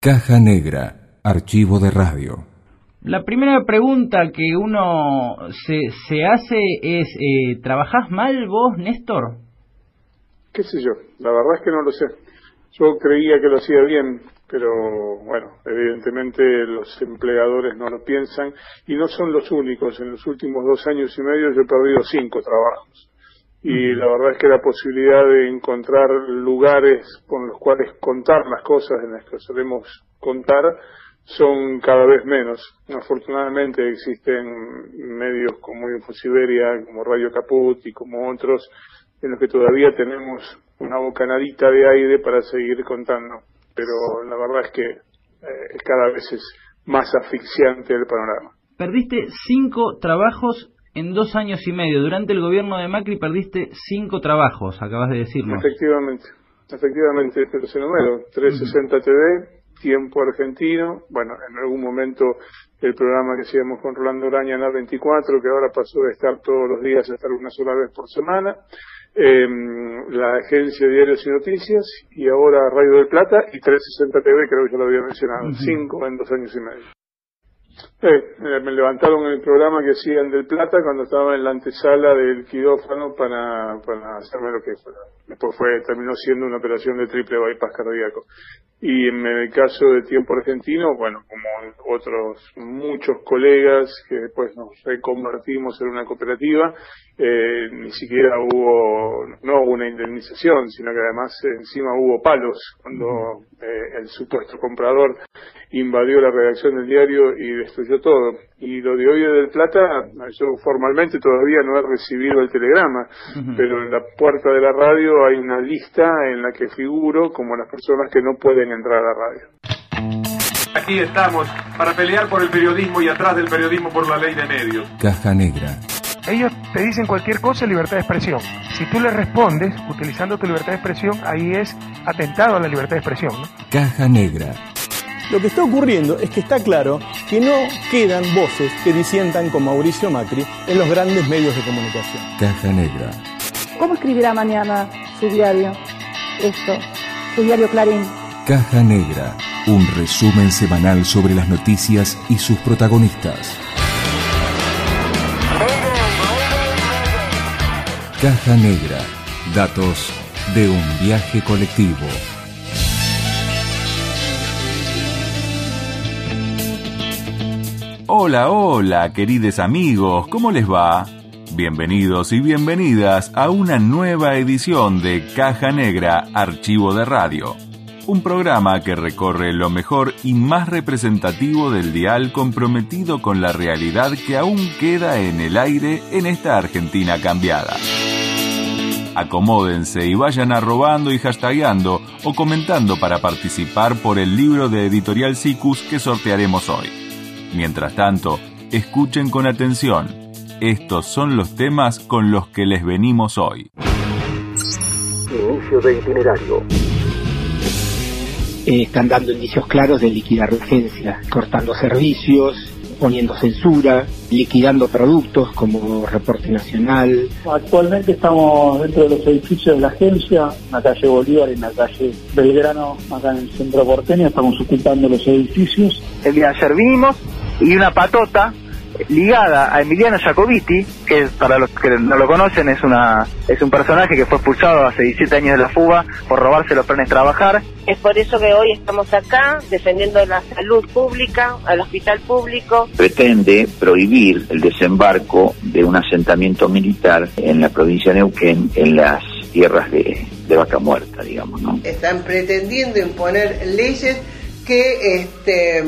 Caja Negra, archivo de radio. La primera pregunta que uno se, se hace es, eh, ¿trabajás mal vos, Néstor? ¿Qué sé yo? La verdad es que no lo sé. Yo creía que lo hacía bien, pero bueno, evidentemente los empleadores no lo piensan y no son los únicos. En los últimos dos años y medio yo he perdido cinco trabajos. Y la verdad es que la posibilidad de encontrar lugares con los cuales contar las cosas en las que solemos contar son cada vez menos. Afortunadamente existen medios como Infosiberia, como Radio Caput y como otros en los que todavía tenemos una bocanadita de aire para seguir contando. Pero la verdad es que eh, cada vez es más asfixiante el panorama. Perdiste cinco trabajos en dos años y medio. Durante el gobierno de Macri perdiste cinco trabajos, acabas de decirlo. Efectivamente, efectivamente, pero se número, 360 TV, Tiempo Argentino, bueno, en algún momento el programa que hacíamos con Rolando Araña en A24, que ahora pasó de estar todos los días a estar una sola vez por semana, eh, la agencia de Diarios y Noticias, y ahora Radio del Plata y 360 TV, creo que ya lo había mencionado, cinco en dos años y medio. Eh, me levantaron en el programa que hacían del Plata cuando estaba en la antesala del quirófano para, para hacerme lo que fuera. Después fue, terminó siendo una operación de triple bypass cardíaco. Y en el caso de Tiempo Argentino, bueno, como otros muchos colegas que después nos reconvertimos en una cooperativa, eh, ni siquiera hubo, no hubo una indemnización, sino que además encima hubo palos cuando eh, el supuesto comprador invadió la redacción del diario y destruyó todo. Y lo de hoy del Plata, yo formalmente todavía no he recibido el telegrama, pero en la puerta de la radio hay una lista en la que figuro como las personas que no pueden entrar a la radio. Aquí estamos para pelear por el periodismo y atrás del periodismo por la ley de medios. Caja Negra. Ellos te dicen cualquier cosa en libertad de expresión. Si tú les respondes utilizando tu libertad de expresión, ahí es atentado a la libertad de expresión. ¿no? Caja Negra. Lo que está ocurriendo es que está claro que no quedan voces que disientan con Mauricio Macri en los grandes medios de comunicación. Caja Negra. ¿Cómo escribirá mañana su diario? Esto, su diario Clarín. Caja Negra. Un resumen semanal sobre las noticias y sus protagonistas. Caja Negra. Datos de un viaje colectivo. Hola, hola, queridos amigos, ¿cómo les va? Bienvenidos y bienvenidas a una nueva edición de Caja Negra Archivo de Radio, un programa que recorre lo mejor y más representativo del dial comprometido con la realidad que aún queda en el aire en esta Argentina cambiada. Acomódense y vayan arrobando y hashtagueando o comentando para participar por el libro de Editorial Cicus que sortearemos hoy. Mientras tanto, escuchen con atención. Estos son los temas con los que les venimos hoy. Inicio de itinerario. Eh, están dando indicios claros de liquidar la agencia, cortando servicios, poniendo censura, liquidando productos como Reporte Nacional. Actualmente estamos dentro de los edificios de la agencia, en la calle Bolívar y en la calle Belgrano, acá en el centro porteño, estamos ocupando los edificios. El día de ayer vinimos y una patota ligada a Emiliano Jacobiti, que para los que no lo conocen es una es un personaje que fue expulsado hace 17 años de la fuga por robarse los planes de trabajar. Es por eso que hoy estamos acá defendiendo la salud pública, al hospital público. Pretende prohibir el desembarco de un asentamiento militar en la provincia de Neuquén, en las tierras de, de vaca muerta, digamos, ¿no? Están pretendiendo imponer leyes que este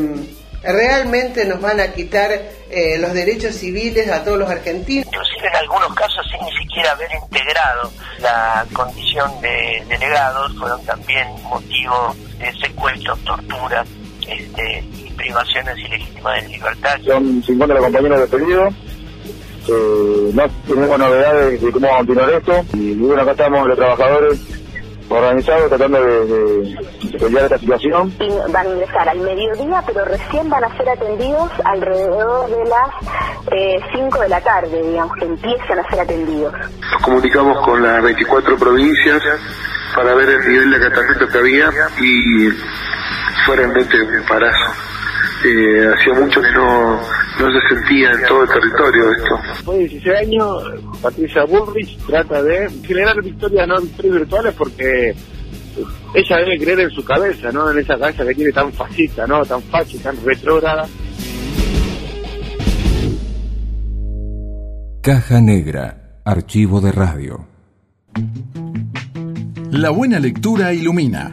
realmente nos van a quitar eh, los derechos civiles a todos los argentinos. Inclusive en algunos casos sin ni siquiera haber integrado la condición de delegados, fueron también motivo de secuestros, torturas este, y privaciones ilegítimas de libertad. Son 50 los compañeros despedidos. Eh, no tenemos novedades de cómo va a continuar esto y bueno acá estamos los trabajadores organizados tratando de, de, de pelear esta situación. Van a ingresar al mediodía, pero recién van a ser atendidos alrededor de las 5 eh, de la tarde, digamos, que empiezan a ser atendidos. Nos comunicamos con las 24 provincias para ver el nivel de acatamiento que había y fue realmente un embarazo. Eh, hacía mucho que no, no se sentía en todo el territorio esto. Después de 16 años, Patricia Bullrich trata de generar victorias, no victorias virtuales, porque ella debe creer en su cabeza, ¿no? En esa cabeza que tiene tan fascista, ¿no? Tan fácil, tan retrógrada. Caja Negra, archivo de radio. La buena lectura ilumina.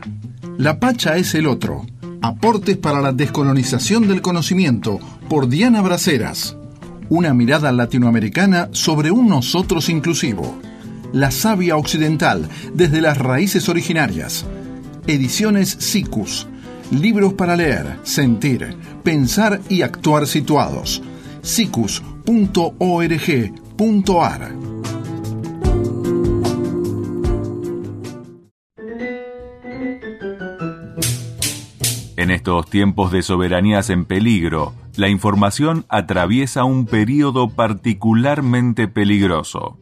La Pacha es el otro. Aportes para la descolonización del conocimiento por Diana Braceras. Una mirada latinoamericana sobre un nosotros inclusivo. La savia occidental desde las raíces originarias. Ediciones SICUS. Libros para leer, sentir, pensar y actuar situados. sicus.org.ar En estos tiempos de soberanías en peligro, la información atraviesa un período particularmente peligroso.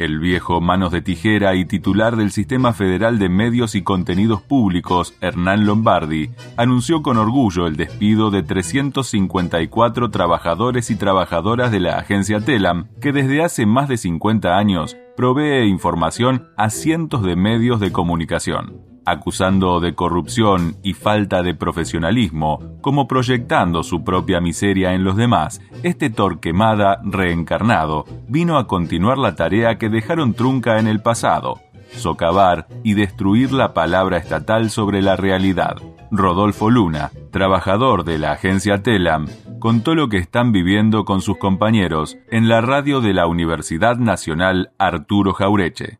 El viejo manos de tijera y titular del Sistema Federal de Medios y Contenidos Públicos, Hernán Lombardi, anunció con orgullo el despido de 354 trabajadores y trabajadoras de la agencia Telam, que desde hace más de 50 años provee información a cientos de medios de comunicación acusando de corrupción y falta de profesionalismo, como proyectando su propia miseria en los demás, este Torquemada reencarnado vino a continuar la tarea que dejaron trunca en el pasado, socavar y destruir la palabra estatal sobre la realidad. Rodolfo Luna, trabajador de la agencia Telam, contó lo que están viviendo con sus compañeros en la radio de la Universidad Nacional Arturo Jaureche.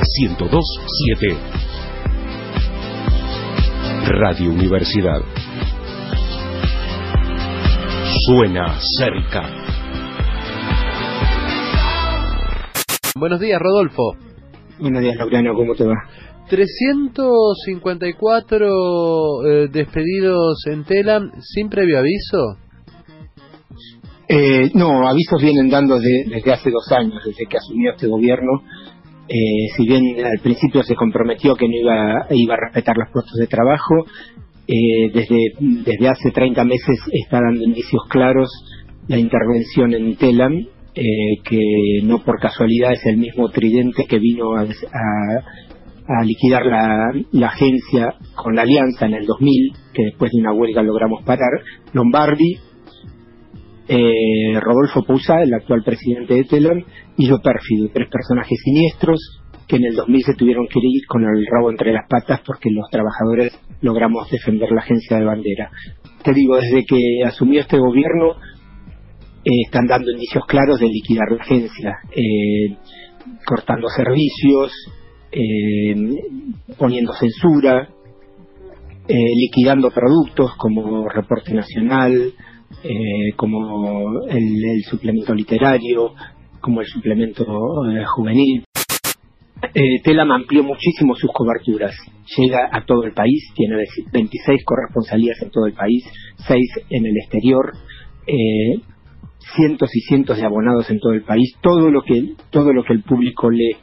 1027 Radio Universidad. Suena cerca. Buenos días, Rodolfo. Buenos días, Laureano, ¿cómo te va? 354 eh, despedidos en Telam sin previo aviso. Eh, no, avisos vienen dando desde hace dos años, desde que asumió este gobierno. Eh, si bien al principio se comprometió que no iba, iba a respetar los puestos de trabajo, eh, desde, desde hace 30 meses está dando indicios claros la intervención en Telam, eh, que no por casualidad es el mismo tridente que vino a, a, liquidar la, la, agencia con la alianza en el 2000, que después de una huelga logramos parar, Lombardi, eh, Rodolfo Pousa, el actual presidente de Telam, yo Pérfido, tres personajes siniestros que en el 2000 se tuvieron que ir con el rabo entre las patas porque los trabajadores logramos defender la agencia de bandera. Te digo, desde que asumió este gobierno eh, están dando indicios claros de liquidar la agencia, eh, cortando servicios, poniendo censura, liquidando productos como Reporte Nacional, eh, como el, suplemento literario, como el suplemento eh, juvenil. Eh, Telam amplió muchísimo sus coberturas, llega a todo el país, tiene 26 corresponsalías en todo el país, 6 en el exterior, eh, cientos y cientos de abonados en todo el país, todo lo que todo lo que el público lee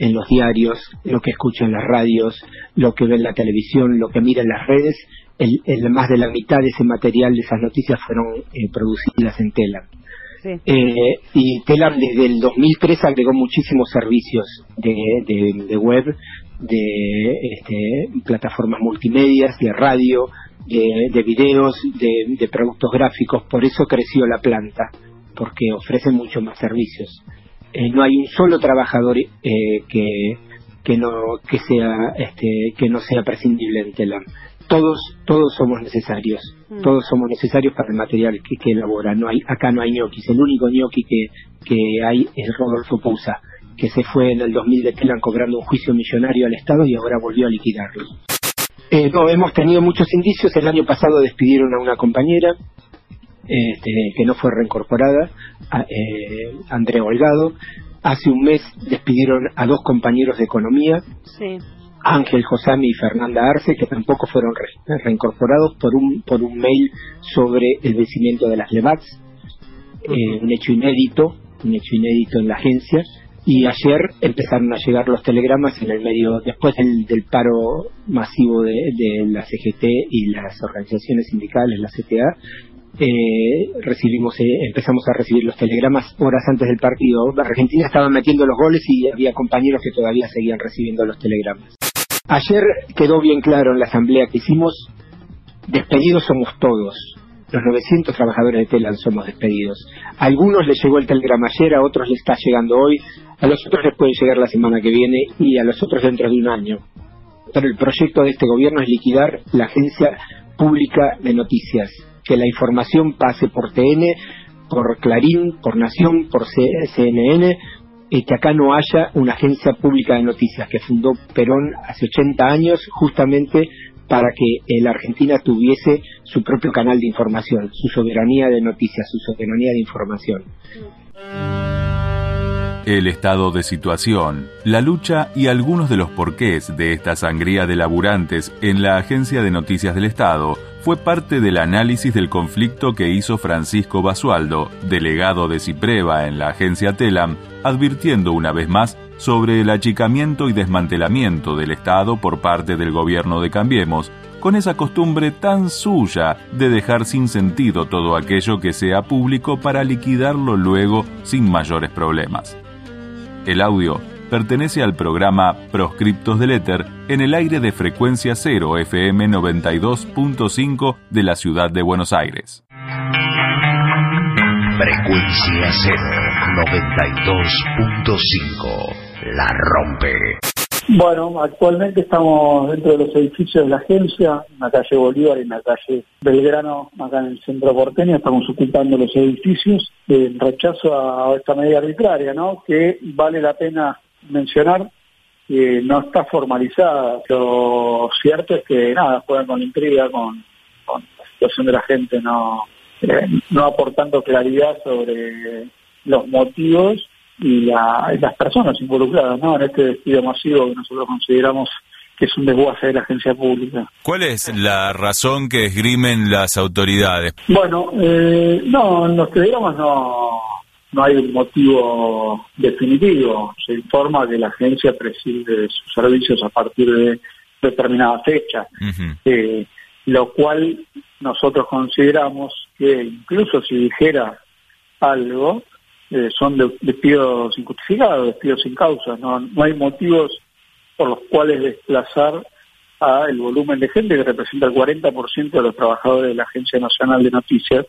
en los diarios, lo que escucha en las radios, lo que ve en la televisión, lo que mira en las redes, el, más de la mitad de ese material, de esas noticias, fueron eh, producidas en Telam. Eh, y Telam desde el 2003 agregó muchísimos servicios de, web, de este, plataformas multimedia, de radio, de, videos, de, productos gráficos. Por eso creció la planta, porque ofrece muchos más servicios. Eh, no hay un solo trabajador que que no que sea este que no sea prescindible en Telam todos todos somos necesarios. Mm. todos somos necesarios para el material que, que, elabora. No hay acá no hay ñoquis. El único ñoqui que, que hay es Rodolfo Pousa que se fue en el 2000 de Telam cobrando un juicio millonario al Estado y ahora volvió a liquidarlo. Eh, no hemos tenido muchos indicios. El año pasado despidieron a una compañera este, que no fue reincorporada a, eh, Andrea Holgado. Hace un mes despidieron a dos compañeros de economía. Sí Ángel Josami y Fernanda Arce, que tampoco fueron reincorporados por un, por un mail sobre el vencimiento de las LEVAX, eh, un hecho inédito, un hecho inédito en la agencia, Y ayer empezaron a llegar los telegramas en el medio, después del, paro masivo de, la CGT y las organizaciones sindicales, la CTA, eh, recibimos, eh, empezamos a recibir los telegramas horas antes del partido. Argentina estaba metiendo los goles y había compañeros que todavía seguían recibiendo los telegramas. Ayer quedó bien claro en la asamblea que hicimos, despedidos somos todos. Los 900 trabajadores de Telan somos despedidos. A algunos les llegó el telegrama ayer, a otros les está llegando hoy, a los otros les puede llegar la semana que viene y a los otros dentro de un año. Pero el proyecto de este gobierno es liquidar la Agencia Pública de Noticias, que la información pase por TN, por Clarín, por Nación, por CNN, y que acá no haya una agencia pública de noticias que fundó Perón hace 80 años justamente para que la Argentina tuviese su propio canal de información, su soberanía de noticias, su soberanía de información. El estado de situación, la lucha y algunos de los porqués de esta sangría de laburantes en la Agencia de Noticias del Estado fue parte del análisis del conflicto que hizo Francisco Basualdo, delegado de Cipreva en la agencia Telam, advirtiendo una vez más sobre el achicamiento y desmantelamiento del Estado por parte del gobierno de Cambiemos, con esa costumbre tan suya de dejar sin sentido todo aquello que sea público para liquidarlo luego sin mayores problemas. El audio pertenece al programa Proscriptos del Éter en el aire de frecuencia 0 FM 92.5 de la ciudad de Buenos Aires. Frecuencia 0 92.5 La rompe. Bueno, actualmente estamos dentro de los edificios de la agencia, en la calle Bolívar y en la calle Belgrano, acá en el centro porteño, estamos ocupando los edificios en rechazo a esta medida arbitraria, ¿no? Que vale la pena mencionar que no está formalizada. Lo cierto es que nada, juegan con intriga, con, la situación de la gente, no, eh, no aportando claridad sobre los motivos y, las personas involucradas ¿no? en este despido masivo que nosotros consideramos que es un desguace de la agencia pública. ¿Cuál es la razón que esgrimen las autoridades? Bueno, eh, no, los telegramas no, no hay un motivo definitivo. Se informa que la agencia preside sus servicios a partir de determinada fecha, eh, lo cual nosotros consideramos que incluso si dijera algo, eh, son despidos injustificados, despidos sin causa. No, no hay motivos por los cuales desplazar a el volumen de gente que representa el 40% de los trabajadores de la Agencia Nacional de Noticias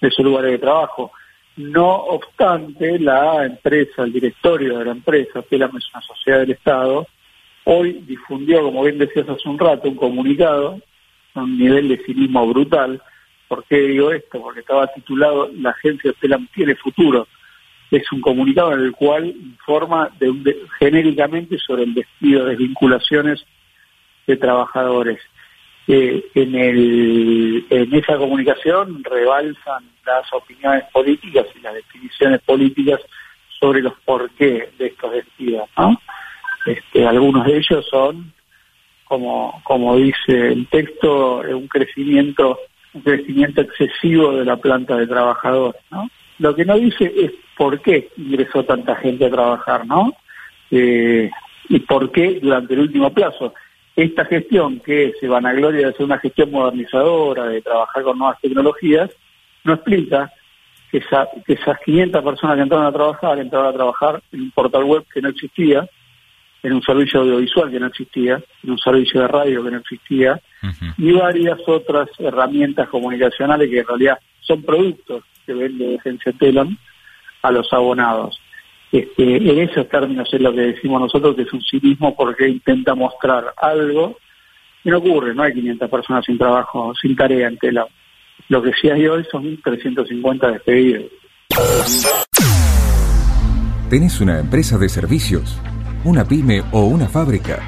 de sus lugares de trabajo. No obstante, la empresa, el directorio de la empresa, Telam es una sociedad del Estado, hoy difundió, como bien decías hace un rato, un comunicado a un nivel de cinismo brutal. ¿Por qué digo esto? Porque estaba titulado La agencia Telam tiene futuro. Es un comunicado en el cual informa de genéricamente sobre el despido, desvinculaciones de trabajadores en, el, esa comunicación rebalsan las opiniones políticas y las definiciones políticas sobre los porqué de estos despidos. ¿no? Este, algunos de ellos son, como, como dice el texto, un crecimiento un crecimiento excesivo de la planta de trabajadores. ¿no? Lo que no dice es por qué ingresó tanta gente a trabajar, ¿no? Eh, y por qué durante el último plazo esta gestión que se vanagloria de ser una gestión modernizadora, de trabajar con nuevas tecnologías, no explica que, esas 500 personas que entraron a trabajar, entraron a trabajar en un portal web que no existía, en un servicio audiovisual que no existía, en un servicio de radio que no existía, y varias otras herramientas comunicacionales que en realidad son productos que vende Agencia Telon a los abonados. Este, en esos términos es lo que decimos nosotros, que es un cinismo porque intenta mostrar algo y no ocurre, no hay 500 personas sin trabajo, sin tarea en tela. Lo que sí hay hoy son 350 despedidos. ¿Tenés una empresa de servicios? ¿Una pyme o una fábrica?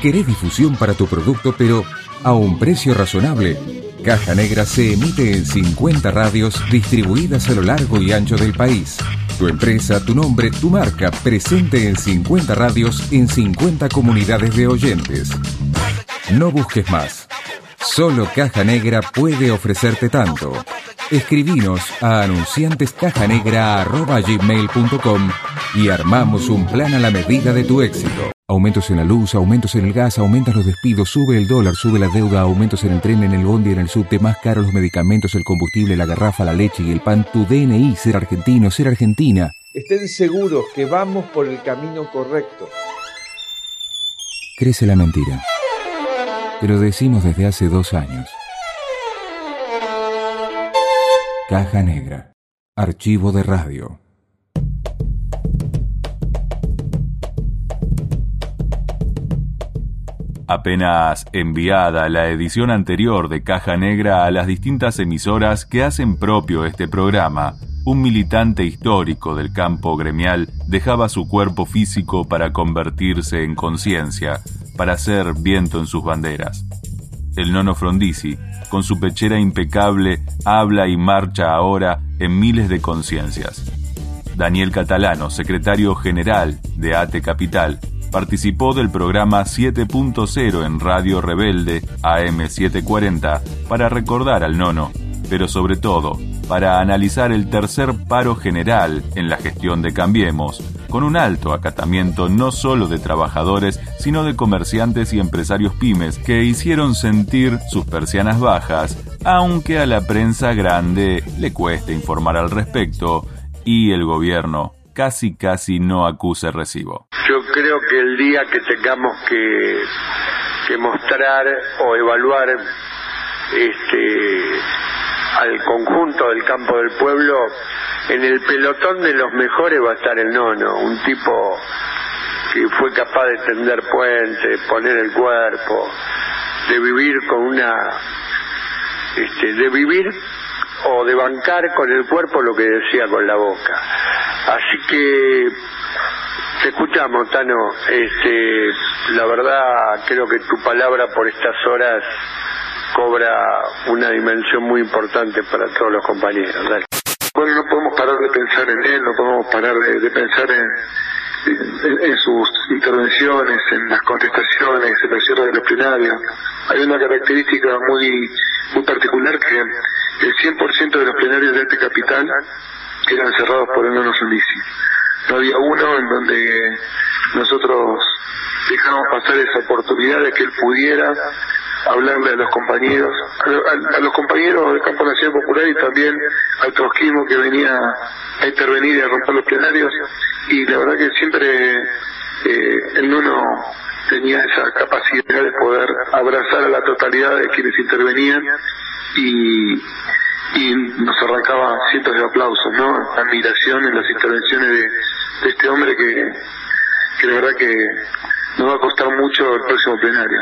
¿Querés difusión para tu producto pero a un precio razonable? Caja Negra se emite en 50 radios distribuidas a lo largo y ancho del país. Tu empresa, tu nombre, tu marca, presente en 50 radios en 50 comunidades de oyentes. No busques más. Solo Caja Negra puede ofrecerte tanto. Escribinos a anunciantescajanegra.gmail.com y armamos un plan a la medida de tu éxito. Aumentos en la luz, aumentos en el gas, aumentan los despidos, sube el dólar, sube la deuda, aumentos en el tren, en el bondi, en el subte, más caros los medicamentos, el combustible, la garrafa, la leche y el pan. Tu DNI, ser argentino, ser argentina. Estén seguros que vamos por el camino correcto. Crece la mentira. Pero decimos desde hace dos años. Caja Negra. Archivo de radio. Apenas enviada la edición anterior de Caja Negra a las distintas emisoras que hacen propio este programa, un militante histórico del campo gremial dejaba su cuerpo físico para convertirse en conciencia, para ser viento en sus banderas. El nono Frondizi, con su pechera impecable, habla y marcha ahora en miles de conciencias. Daniel Catalano, secretario general de ATE Capital, participó del programa 7.0 en Radio Rebelde AM740 para recordar al nono, pero sobre todo para analizar el tercer paro general en la gestión de Cambiemos, con un alto acatamiento no solo de trabajadores, sino de comerciantes y empresarios pymes que hicieron sentir sus persianas bajas, aunque a la prensa grande le cueste informar al respecto y el gobierno casi casi no acuse recibo. Yo creo que el día que tengamos que, que mostrar o evaluar este al conjunto del campo del pueblo, en el pelotón de los mejores va a estar el nono, un tipo que fue capaz de tender puentes, poner el cuerpo, de vivir con una, este, de vivir o de bancar con el cuerpo lo que decía con la boca. Así que te escuchamos, Tano. Este, la verdad, creo que tu palabra por estas horas cobra una dimensión muy importante para todos los compañeros. Bueno, no podemos parar de pensar en él, no podemos parar de, pensar en, en, sus intervenciones, en las contestaciones, en el cierre de los plenarios. Hay una característica muy muy particular que el 100% de los plenarios de este capital eran cerrados por el nono Frondizi. No había uno en donde nosotros dejamos pasar esa oportunidad de que él pudiera hablarle a los compañeros, a, los compañeros del Campo Nacional Popular y también al trotskismo que venía a intervenir y a romper los plenarios. Y la verdad que siempre eh, el Nuno tenía esa capacidad de poder abrazar a la totalidad de quienes intervenían y, y nos arrancaba cientos de aplausos, ¿no? Admiración en las intervenciones de, de este hombre que, que la verdad que nos va a costar mucho el próximo plenario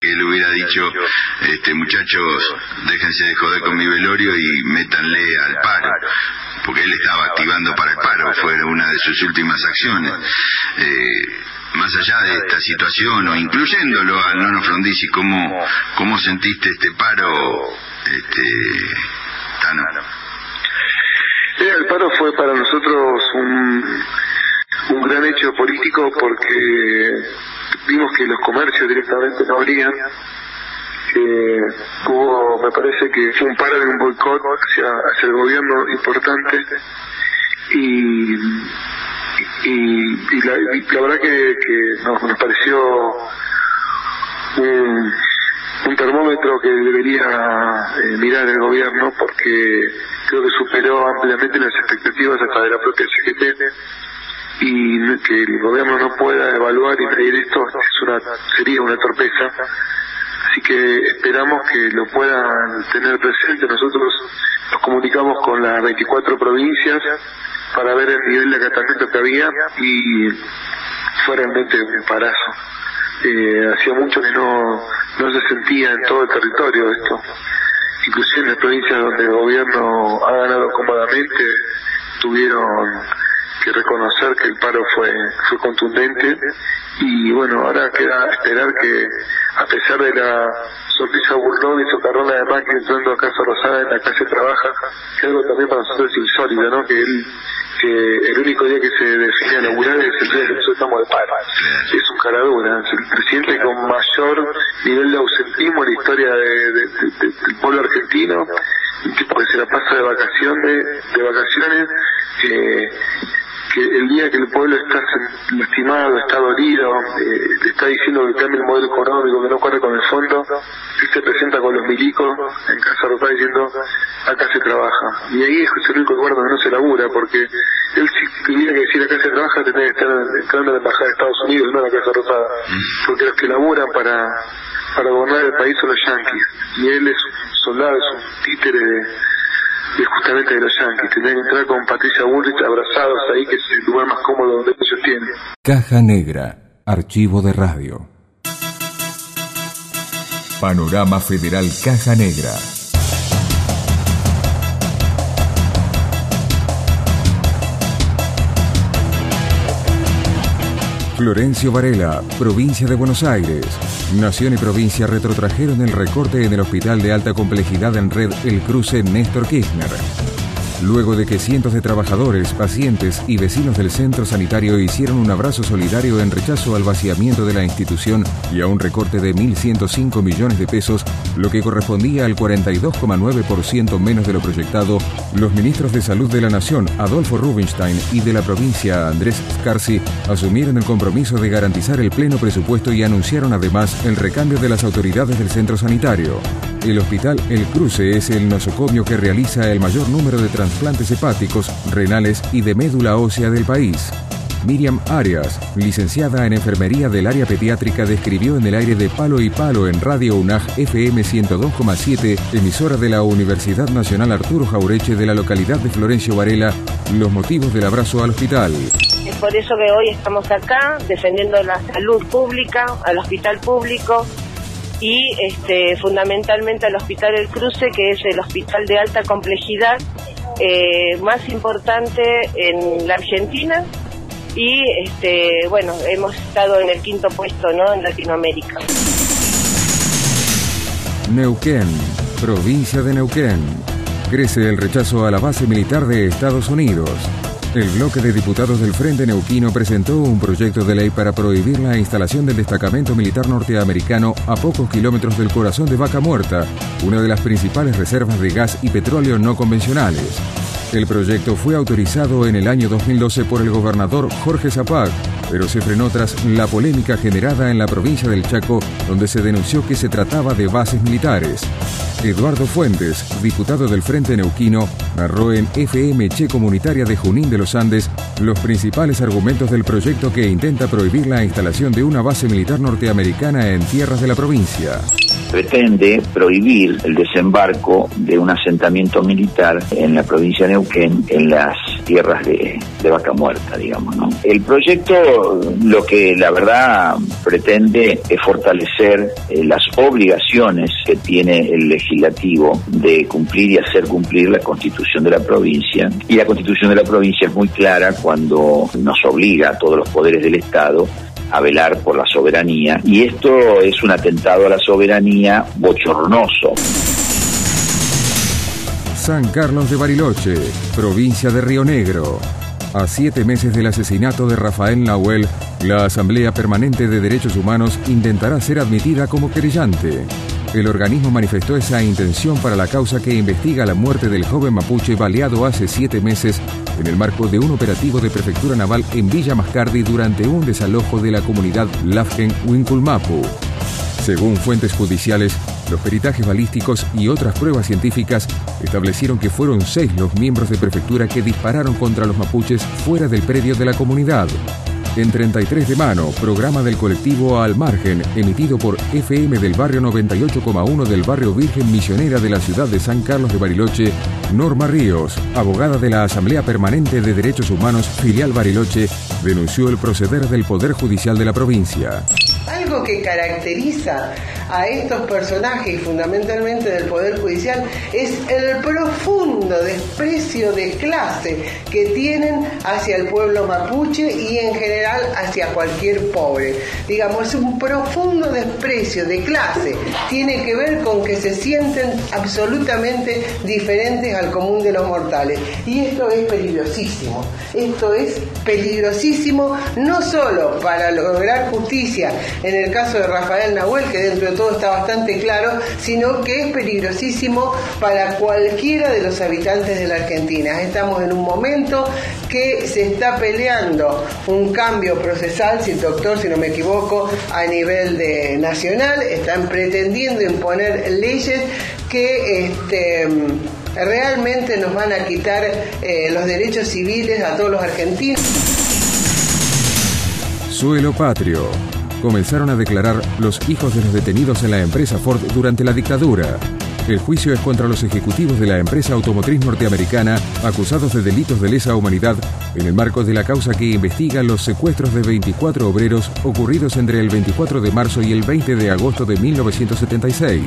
él hubiera dicho, este, muchachos, déjense de joder con mi velorio y métanle al paro, porque él estaba activando para el paro, fue una de sus últimas acciones. Eh, más allá de esta situación, o incluyéndolo al Nono Frondizi, ¿cómo, cómo sentiste este paro, este, Tano? Eh, el paro fue para nosotros un, un gran hecho político porque vimos que los comercios directamente no abrían. Eh, hubo, me parece que fue un paro de un boicot hacia, hacia el gobierno importante y, y, la, verdad que, que nos, pareció un, un, termómetro que debería eh, mirar el gobierno porque creo que superó ampliamente las expectativas hasta de la propia CGT y que el gobierno no pueda evaluar y medir esto es una, sería una torpeza. Así que esperamos que lo puedan tener presente. Nosotros nos comunicamos con las 24 provincias para ver el nivel de acatamiento que había y fue realmente un parazo. Eh, hacía mucho que no, no se sentía en todo el territorio esto. Inclusive en las provincias donde el gobierno ha ganado cómodamente, tuvieron que reconocer que el paro fue, fue contundente y bueno, ahora queda esperar que a pesar de la sorpresa burlón y socarrona de Macri entrando a Casa Rosada en la calle Trabaja, que algo también para nosotros es insólito, ¿no? Que él que el único día que se define laburar es el día que nosotros estamos de paro. Es un caradura, es el presidente con mayor nivel de ausentismo en la historia de- de- de- de- del pueblo argentino, que se la pasa de vacaciones, de vacaciones, que, que el día que el pueblo está lastimado, está dolido, eh, le está diciendo que cambie el modelo económico, que no corre con el fondo, él se presenta con los milicos en Casa Rosada diciendo acá se trabaja. Y ahí es el único lugar donde no se labura, porque él si tuviera que decir acá se trabaja tendría que estar en, la embajada de Estados Unidos, no en la Casa Rosada. Porque los que laburan para, para gobernar el país son los yanquis. Y él es un soldado, es un títere de, de justamente de los yanquis. Tendría que entrar con Patricia Bullrich abrazados ahí, que es el lugar más cómodo donde ellos tienen. Caja Negra, archivo de radio. Panorama Federal Caja Negra. Florencio Varela, provincia de Buenos Aires. Nación y provincia retrotrajeron el recorte en el hospital de alta complejidad en red El Cruce Néstor Kirchner. Luego de que cientos de trabajadores, pacientes y vecinos del centro sanitario hicieron un abrazo solidario en rechazo al vaciamiento de la institución y a un recorte de 1.105 millones de pesos, lo que correspondía al 42,9% menos de lo proyectado, los ministros de Salud de la Nación, Adolfo Rubinstein, y de la provincia, Andrés Scarsi, asumieron el compromiso de garantizar el pleno presupuesto y anunciaron además el recambio de las autoridades del centro sanitario. El hospital El Cruce es el nosocomio que realiza el mayor número de trasplantes hepáticos, renales y de médula ósea del país. Miriam Arias, licenciada en enfermería del área pediátrica, describió en el aire de Palo y Palo en Radio UNAG FM 102,7, emisora de la Universidad Nacional Arturo Jaureche de la localidad de Florencio Varela, los motivos del abrazo al hospital. Es por eso que hoy estamos acá defendiendo la salud pública, al hospital público y este, fundamentalmente al Hospital El Cruce, que es el hospital de alta complejidad eh, más importante en la Argentina y este, bueno, hemos estado en el quinto puesto ¿no? en Latinoamérica. Neuquén, provincia de Neuquén. Crece el rechazo a la base militar de Estados Unidos. El bloque de diputados del Frente Neuquino presentó un proyecto de ley para prohibir la instalación del destacamento militar norteamericano a pocos kilómetros del corazón de Vaca Muerta, una de las principales reservas de gas y petróleo no convencionales. El proyecto fue autorizado en el año 2012 por el gobernador Jorge Zapag, pero se frenó tras la polémica generada en la provincia del Chaco, donde se denunció que se trataba de bases militares. Eduardo Fuentes, diputado del Frente Neuquino, narró en FM Che Comunitaria de Junín de los Andes los principales argumentos del proyecto que intenta prohibir la instalación de una base militar norteamericana en tierras de la provincia. Pretende prohibir el desembarco de un asentamiento militar en la provincia de Neuquén, en las tierras de, de Vaca Muerta, digamos. ¿no? El proyecto lo que la verdad pretende es fortalecer eh, las obligaciones que tiene el legislativo de cumplir y hacer cumplir la constitución de la provincia. Y la constitución de la provincia es muy clara cuando nos obliga a todos los poderes del Estado a velar por la soberanía y esto es un atentado a la soberanía bochornoso. San Carlos de Bariloche, provincia de Río Negro. A siete meses del asesinato de Rafael Nahuel, la Asamblea Permanente de Derechos Humanos intentará ser admitida como querellante. El organismo manifestó esa intención para la causa que investiga la muerte del joven mapuche baleado hace siete meses en el marco de un operativo de prefectura naval en Villa Mascardi durante un desalojo de la comunidad Lafgen Winculmapu. Según fuentes judiciales, los peritajes balísticos y otras pruebas científicas establecieron que fueron seis los miembros de prefectura que dispararon contra los mapuches fuera del predio de la comunidad. En 33 de mano, programa del colectivo Al Margen, emitido por FM del barrio 98,1 del barrio Virgen Misionera de la ciudad de San Carlos de Bariloche, Norma Ríos, abogada de la Asamblea Permanente de Derechos Humanos, filial Bariloche, denunció el proceder del Poder Judicial de la provincia. Algo que caracteriza a estos personajes y fundamentalmente del Poder Judicial es el profundo desprecio de clase que tienen hacia el pueblo mapuche y en general hacia cualquier pobre. Digamos, es un profundo desprecio de clase. Tiene que ver con que se sienten absolutamente diferentes al común de los mortales. Y esto es peligrosísimo. Esto es peligrosísimo no solo para lograr justicia en el caso de Rafael Nahuel, que dentro de todo está bastante claro, sino que es peligrosísimo para cualquiera de los habitantes de la Argentina. Estamos en un momento que se está peleando un cambio procesal, si doctor, si no me equivoco, a nivel de nacional, están pretendiendo imponer leyes que este, realmente nos van a quitar eh, los derechos civiles a todos los argentinos. Suelo patrio. Comenzaron a declarar los hijos de los detenidos en la empresa Ford durante la dictadura. El juicio es contra los ejecutivos de la empresa automotriz norteamericana acusados de delitos de lesa humanidad en el marco de la causa que investiga los secuestros de 24 obreros ocurridos entre el 24 de marzo y el 20 de agosto de 1976.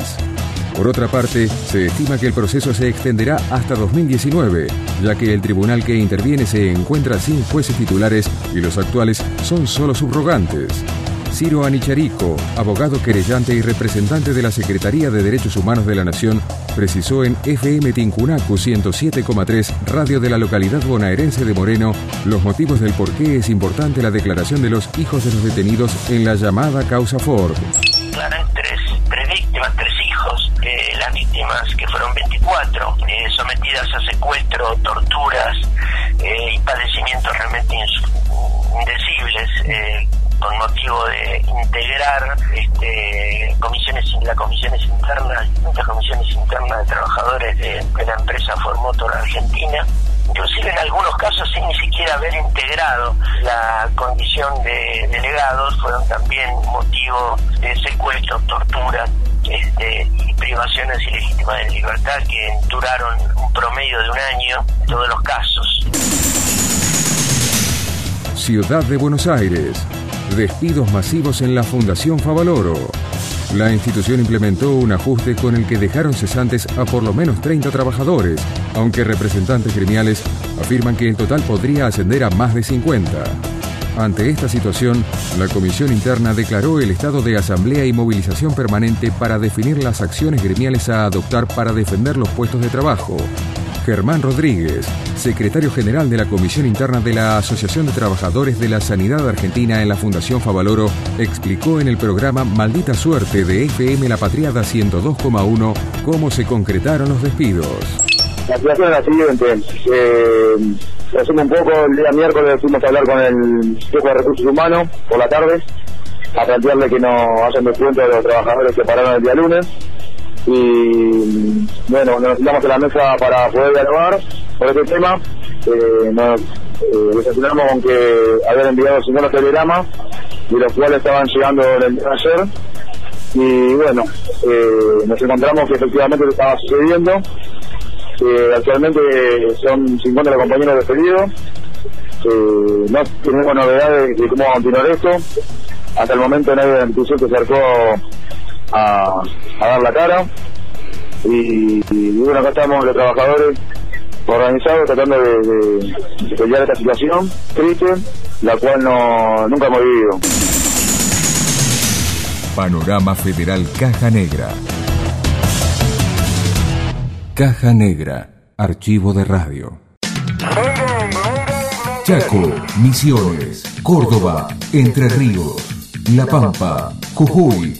Por otra parte, se estima que el proceso se extenderá hasta 2019, ya que el tribunal que interviene se encuentra sin jueces titulares y los actuales son solo subrogantes. Ciro Anicharico, abogado querellante y representante de la Secretaría de Derechos Humanos de la Nación, precisó en FM Tincunacu 107,3, radio de la localidad bonaerense de Moreno, los motivos del por qué es importante la declaración de los hijos de los detenidos en la llamada causa Ford. tres, tres víctimas, tres hijos. Eh, las víctimas, que fueron 24, eh, sometidas a secuestro, torturas eh, y padecimientos realmente indecibles con motivo de integrar este, comisiones, las comisiones internas, distintas comisiones internas de trabajadores de, la empresa Ford Motor Argentina, inclusive en algunos casos sin ni siquiera haber integrado la condición de delegados, fueron también motivo de secuestro, tortura este, y privaciones ilegítimas de libertad que duraron un promedio de un año en todos los casos. Ciudad de Buenos Aires despidos masivos en la Fundación Favaloro. La institución implementó un ajuste con el que dejaron cesantes a por lo menos 30 trabajadores, aunque representantes gremiales afirman que el total podría ascender a más de 50. Ante esta situación, la Comisión Interna declaró el estado de asamblea y movilización permanente para definir las acciones gremiales a adoptar para defender los puestos de trabajo, Germán Rodríguez, secretario general de la Comisión Interna de la Asociación de Trabajadores de la Sanidad Argentina en la Fundación Favaloro, explicó en el programa Maldita Suerte de FM La Patriada 102,1 cómo se concretaron los despidos. La situación es la siguiente. Eh, resumo un poco, el día miércoles fuimos a hablar con el jefe de recursos humanos por la tarde a plantearle que no hayan descuento de los trabajadores que pararon el día lunes y bueno, nos sentamos en la mesa para poder dialogar por este tema. Eh, nos eh, con que habían enviado 50 telegramas, de los cuales estaban llegando el día de ayer. Y bueno, eh, nos encontramos que efectivamente estaba sucediendo. Eh, actualmente son 50 los compañeros despedidos. no tenemos novedades de cómo va a continuar esto. Hasta el momento nadie de la institución se acercó a, dar la cara. Y, bueno, acá estamos los trabajadores organizados tratando de, de, pelear esta situación triste, la cual no, nunca hemos vivido. Panorama Federal Caja Negra. Caja Negra, archivo de radio. Chaco, Misiones, Córdoba, Entre Ríos, La Pampa, Jujuy,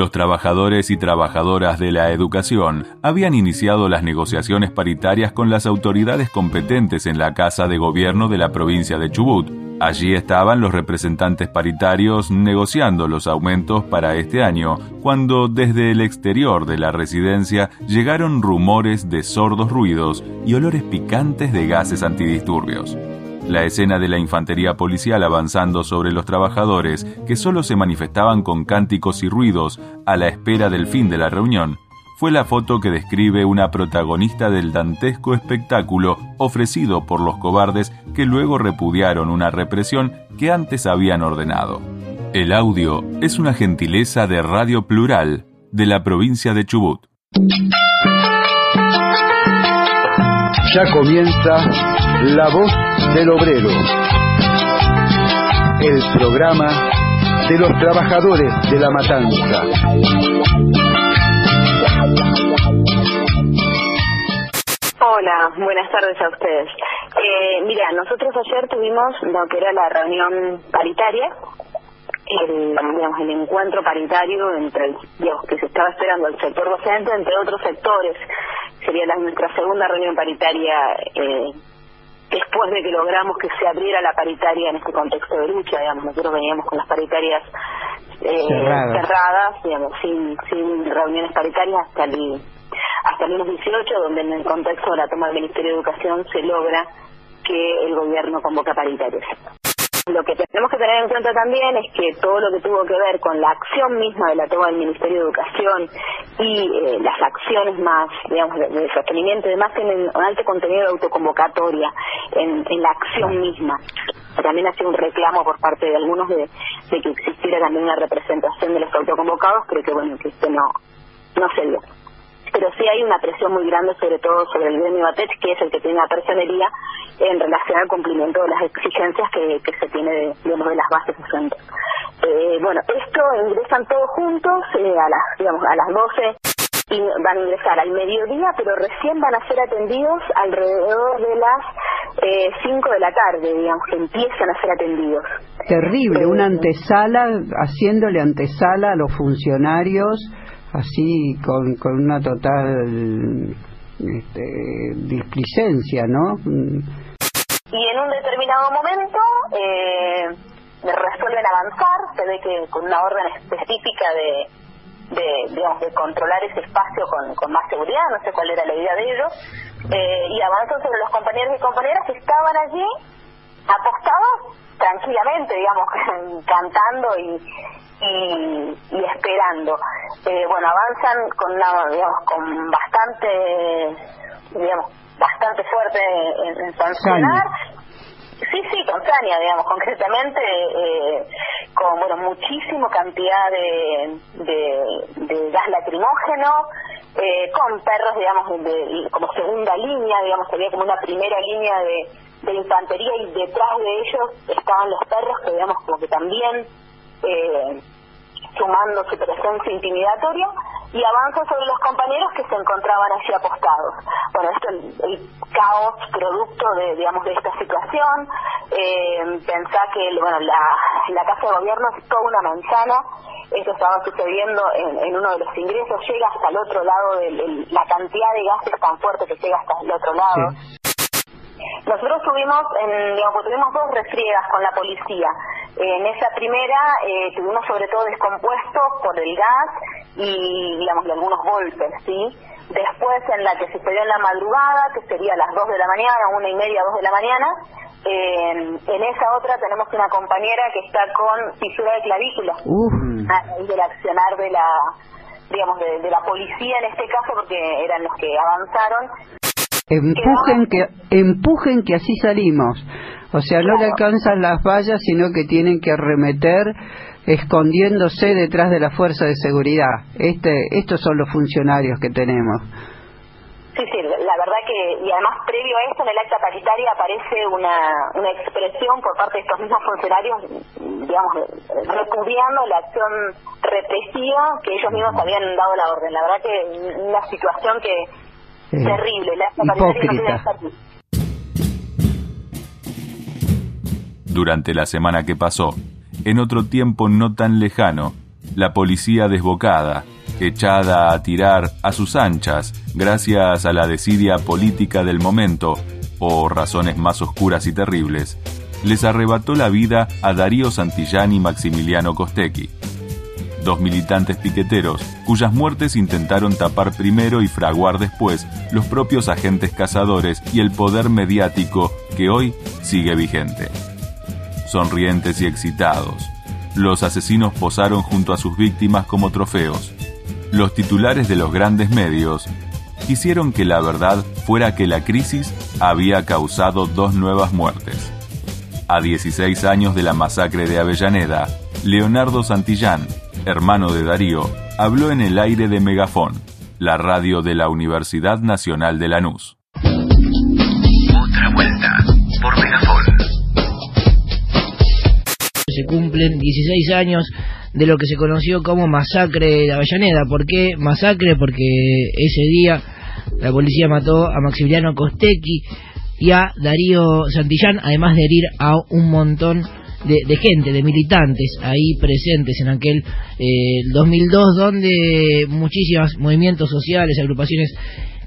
Los trabajadores y trabajadoras de la educación habían iniciado las negociaciones paritarias con las autoridades competentes en la Casa de Gobierno de la provincia de Chubut Allí estaban los representantes paritarios negociando los aumentos para este año, cuando desde el exterior de la residencia llegaron rumores de sordos ruidos y olores picantes de gases antidisturbios. La escena de la infantería policial avanzando sobre los trabajadores, que solo se manifestaban con cánticos y ruidos a la espera del fin de la reunión, fue la foto que describe una protagonista del dantesco espectáculo ofrecido por los cobardes que luego repudiaron una represión que antes habían ordenado. El audio es una gentileza de Radio Plural de la provincia de Chubut. Ya comienza La Voz del Obrero, el programa de los trabajadores de la matanza. Hola, buenas tardes a ustedes. Eh, mira, nosotros ayer tuvimos lo que era la reunión paritaria, el, digamos, el encuentro paritario entre, digamos, que se estaba esperando el sector docente entre otros sectores. Sería nuestra segunda reunión paritaria eh, después de que logramos que se abriera la paritaria en este contexto de lucha, digamos, nosotros veníamos con las paritarias eh, cerradas, digamos, sin, sin reuniones paritarias hasta el hasta el menos 18, donde en el contexto de la toma del Ministerio de Educación se logra que el gobierno convoca paritarias. Lo que tenemos que tener en cuenta también es que todo lo que tuvo que ver con la acción misma de la toma del Ministerio de Educación y eh, las acciones más, digamos, de, sostenimiento y demás tienen un alto contenido de autoconvocatoria en, en la acción misma. También ha sido un reclamo por parte de algunos de, de que existiera también una representación de los autoconvocados, creo que bueno, que esto no, no se dio pero sí hay una presión muy grande, sobre todo sobre el gremio ATECH, que es el que tiene la personería en relación al cumplimiento de las exigencias que, que se tiene de, digamos, de las bases docentes. Eh, bueno, esto ingresan todos juntos eh, a las digamos a las 12 y van a ingresar al mediodía, pero recién van a ser atendidos alrededor de las eh, 5 de la tarde, digamos, que empiezan a ser atendidos. Terrible, una antesala, haciéndole antesala a los funcionarios así con, con una total este, displicencia, ¿no? Y en un determinado momento eh, resuelven avanzar, se ve que con una orden específica de, de, digamos, de controlar ese espacio con, con más seguridad, no sé cuál era la idea de ellos, eh, y avanzan sobre los compañeros y compañeras que estaban allí apostados tranquilamente, digamos, cantando y, y, esperando. Eh, bueno, avanzan con una, digamos, con bastante, digamos, bastante fuerte en, sancionar. Sí, sí, con digamos, concretamente, eh, con, bueno, muchísima cantidad de, de, gas lacrimógeno, eh, con perros, digamos, de, como segunda línea, digamos, había como una primera línea de, de infantería y detrás de ellos estaban los perros que, digamos, como que también eh, sumando su presencia intimidatoria y avanza sobre los compañeros que se encontraban allí apostados. Bueno, esto es el, caos producto de, digamos, de esta situación. Eh, pensá que bueno, la, Casa de Gobierno es toda una manzana. Esto estaba sucediendo en, en uno de los ingresos. Llega hasta el otro lado, de, la cantidad de gases tan fuerte que llega hasta el otro lado. Nosotros tuvimos, en, digamos, tuvimos dos refriegas con la policía. En esa primera eh, tuvimos sobre todo descompuestos por el gas y, digamos, de algunos golpes, ¿sí? Después en la que se sucedió en la madrugada, que sería a las 2 de la mañana, una y media, 2 de la mañana, en esa otra tenemos una compañera que está con fisura de clavícula, a raíz del accionar de la digamos de la policía en este caso porque eran los que avanzaron Empujen que, empujen que así salimos. O sea, no le alcanzan las vallas, sino que tienen que arremeter escondiéndose detrás de la fuerza de seguridad. Este, estos son los funcionarios que tenemos. Sí, sí, la verdad que, y además previo a esto en el acta paritaria aparece una, una expresión por parte de estos mismos funcionarios, digamos, repudiando la acción represiva que ellos mismos habían dado la orden. La verdad que una situación que terrible. La hipócrita. Durante la semana que pasó, en otro tiempo no tan lejano, la policía desbocada, echada a tirar a sus anchas gracias a la desidia política del momento o razones más oscuras y terribles, les arrebató la vida a Darío Santillán y Maximiliano Costecchi. Dos militantes piqueteros cuyas muertes intentaron tapar primero y fraguar después los propios agentes cazadores y el poder mediático que hoy sigue vigente. Sonrientes y excitados, los asesinos posaron junto a sus víctimas como trofeos. Los titulares de los grandes medios quisieron que la verdad fuera que la crisis había causado dos nuevas muertes. A 16 años de la masacre de Avellaneda, Leonardo Santillán, hermano de Darío, habló en el aire de Megafón, la radio de la Universidad Nacional de Lanús. Otra vuelta por Megafón. Se cumplen 16 años de lo que se conoció como masacre de Avellaneda. ¿Por qué masacre? Porque ese día la policía mató a Maximiliano Costecchi y a Darío Santillán, además de herir a un montón de, gente, de militantes ahí presentes en aquel 2002, eh, donde muchísimos movimientos sociales, agrupaciones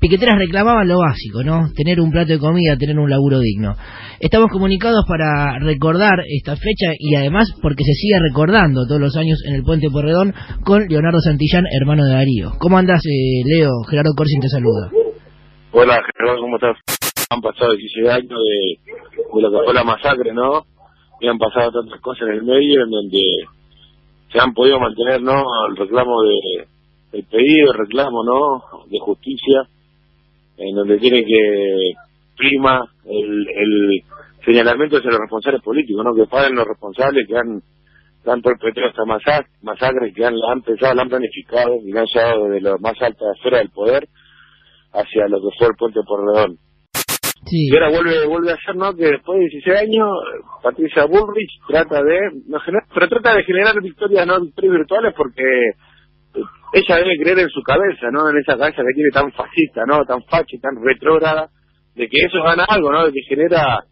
piqueteras reclamaban lo básico, ¿no? Tener un plato de comida, tener un laburo digno. Estamos comunicados para recordar esta fecha y además porque se sigue recordando todos los años en el Puente Porredón con Leonardo Santillán, hermano de Darío. ¿Cómo andas, eh, Leo? Gerardo Corsin te saluda. Hola, Gerardo, ¿cómo estás? Han pasado 16 años de, de lo que fue la masacre, ¿no? Y han pasado tantas cosas en el medio en donde se han podido mantener, ¿no? El reclamo de, el pedido, el reclamo, ¿no? De justicia en donde tiene que prima el, el señalamiento de los responsables políticos, ¿no? Que paguen los responsables que han, han perpetrado esta masacre, masacre que han, la han pensado, la han planificado y la han llevado desde la más alta esfera del poder hacia lo que fue el puente por Redón. Y ahora vuelve, vuelve a ser, ¿no? Que después de 16 años, Patricia Bullrich trata de, no, pero trata de generar victorias, no victorias virtuales porque ella debe creer en su cabeza, ¿no? En esa cabeza que tiene tan fascista, ¿no? Tan facha tan retrógrada, de que eso gana algo, ¿no? De que genera,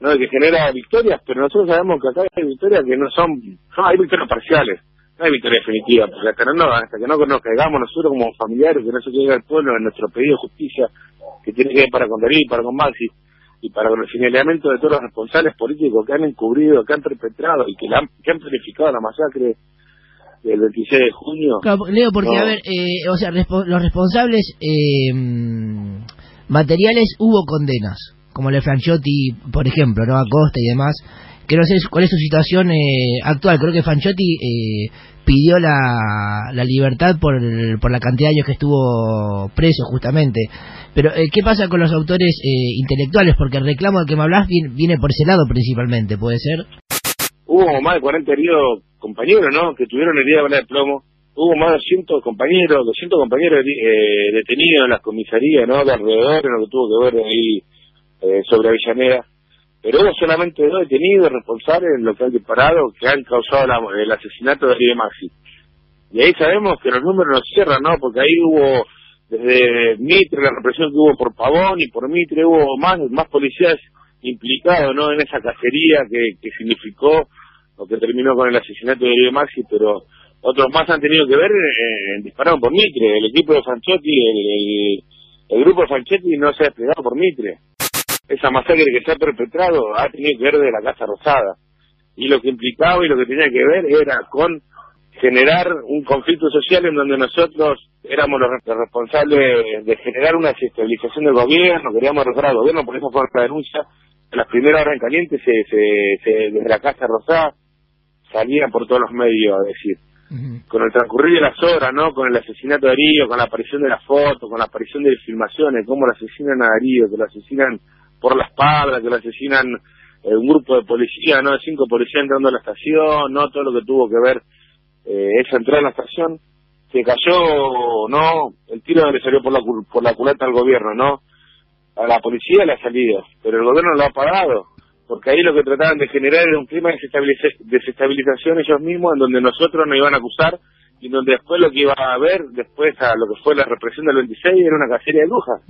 ¿no? De que genera victorias, pero nosotros sabemos que acá hay victorias que no son, no, hay victorias parciales, no hay victoria definitiva, porque hasta, no, hasta que no nos caigamos nosotros como familiares, que no se llegue al pueblo en nuestro pedido de justicia, que tiene que ver para con Darío, para con Maxi, y para con el señalamiento de todos los responsables políticos que han encubrido, que han perpetrado y que, han, que han planificado la masacre el 26 de junio. Leo, porque, a ver, eh, o sea, los responsables eh, materiales hubo condenas, como le Franchotti, por ejemplo, ¿no? Acosta y demás. Que no sé cuál es su situación eh, actual. Creo que Franchotti eh, pidió la, la libertad por, por la cantidad de años que estuvo preso, justamente. Pero, eh, ¿qué pasa con los autores eh, intelectuales? Porque el reclamo del que me hablas viene, viene por ese lado principalmente, ¿puede ser? Hubo más de 40 heridos compañeros, ¿no? Que tuvieron herida de plomo. Hubo más de 200 compañeros, 200 compañeros eh, detenidos en las comisarías, ¿no? De alrededor, en lo que tuvo que ver ahí eh, sobre Avellaneda. Pero hubo solamente dos detenidos responsables en lo que han disparado que han causado el asesinato de Ariel Maxi. Y ahí sabemos que los números no cierran, ¿no? Porque ahí hubo, desde Mitre, la represión que hubo por Pavón y por Mitre, hubo más, más policías implicados, ¿no? En esa cacería que, significó lo que terminó con el asesinato de Darío Maxi, pero otros más han tenido que ver eh, en dispararon por Mitre. El equipo de Fanchetti, el, el, grupo de Fanchetti no se ha desplegado por Mitre. Esa masacre que se ha perpetrado ha tenido que ver de la Casa Rosada. Y lo que implicaba y lo que tenía que ver era con generar un conflicto social en donde nosotros éramos los responsables de generar una desestabilización del gobierno, queríamos arrojar al gobierno, por eso fue la denuncia. En las primeras horas en caliente se, se, se, desde la Casa Rosada salían por todos los medios a decir. Con el transcurrir de las horas, ¿no? Con el asesinato de Darío, con la aparición de las fotos, con la aparición de filmaciones, cómo lo asesinan a Darío, que lo asesinan por la espalda, que lo asesinan eh, un grupo de policía, ¿no? Cinco policías entrando a la estación, ¿no? Todo lo que tuvo que ver eh, esa entrada en la estación. Se cayó, ¿no? El tiro le salió por la, por la culata al gobierno, ¿no? A la policía le ha salido, pero el gobierno lo ha pagado porque ahí lo que trataban de generar era un clima de desestabilización ellos mismos, en donde nosotros nos iban a acusar y donde después lo que iba a haber, después a lo que fue la represión del 26, era una cacería de brujas.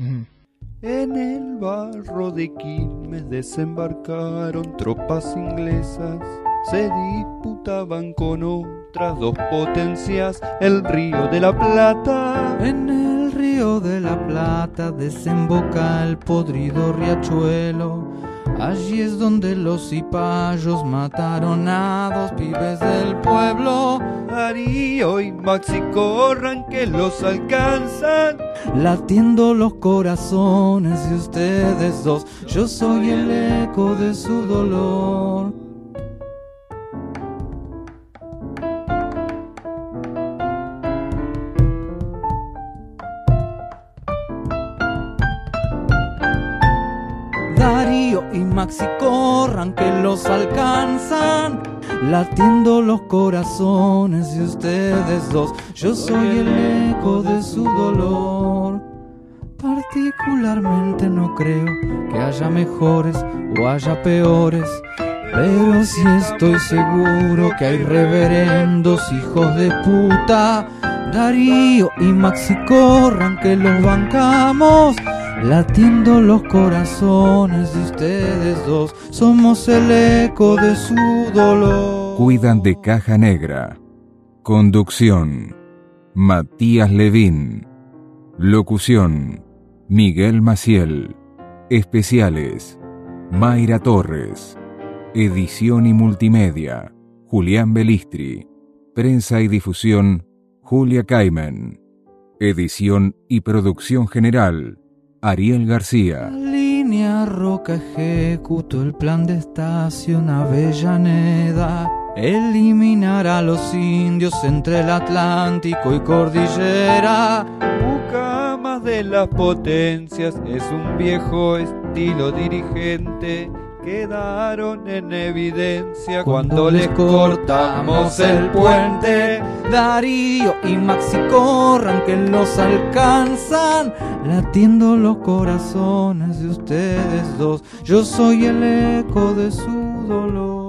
En el barro de Quilmes desembarcaron tropas inglesas, se disputaban con otras dos potencias el río de la Plata. En el río de la Plata desemboca el podrido riachuelo Allí es donde los cipayos mataron a dos pibes del pueblo. Darío y Maxi corran que los alcanzan. Latiendo los corazones de ustedes dos. Yo soy el eco de su dolor. Darío y Maxi corran que los alcanzan, latiendo los corazones de ustedes dos. Yo soy el eco de su dolor. Particularmente no creo que haya mejores o haya peores. Pero sí estoy seguro que hay reverendos hijos de puta. Darío y Maxi corran que los bancamos. Latiendo los corazones de ustedes dos, somos el eco de su dolor. Cuidan de Caja Negra. Conducción. Matías Levín. Locución. Miguel Maciel. Especiales. Mayra Torres. Edición y multimedia. Julián Belistri. Prensa y difusión. Julia Caimen. Edición y producción general. Ariel García. Línea Roca ejecutó el plan de estación Avellaneda. Eliminar a los indios entre el Atlántico y Cordillera. Busca más de las potencias, es un viejo estilo dirigente. Quedaron en evidencia cuando les cortamos el puente. Darío y Maxi corran que los alcanzan, latiendo los corazones de ustedes dos. Yo soy el eco de su dolor.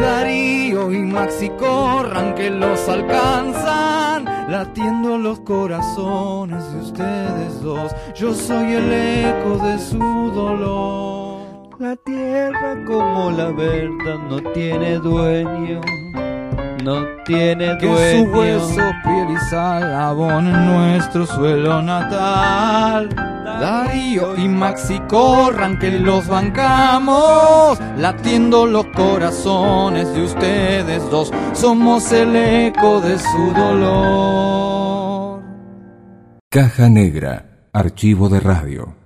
Darío y Maxi corran que los alcanzan, latiendo los corazones de ustedes dos. Yo soy el eco de su dolor. La tierra como la verdad no tiene dueño. No tiene dueño. Que sus huesos, piel y sal abonen nuestro suelo natal. Darío y Maxi corran que los bancamos, latiendo los corazones de ustedes dos. Somos el eco de su dolor. Caja Negra. Archivo de radio.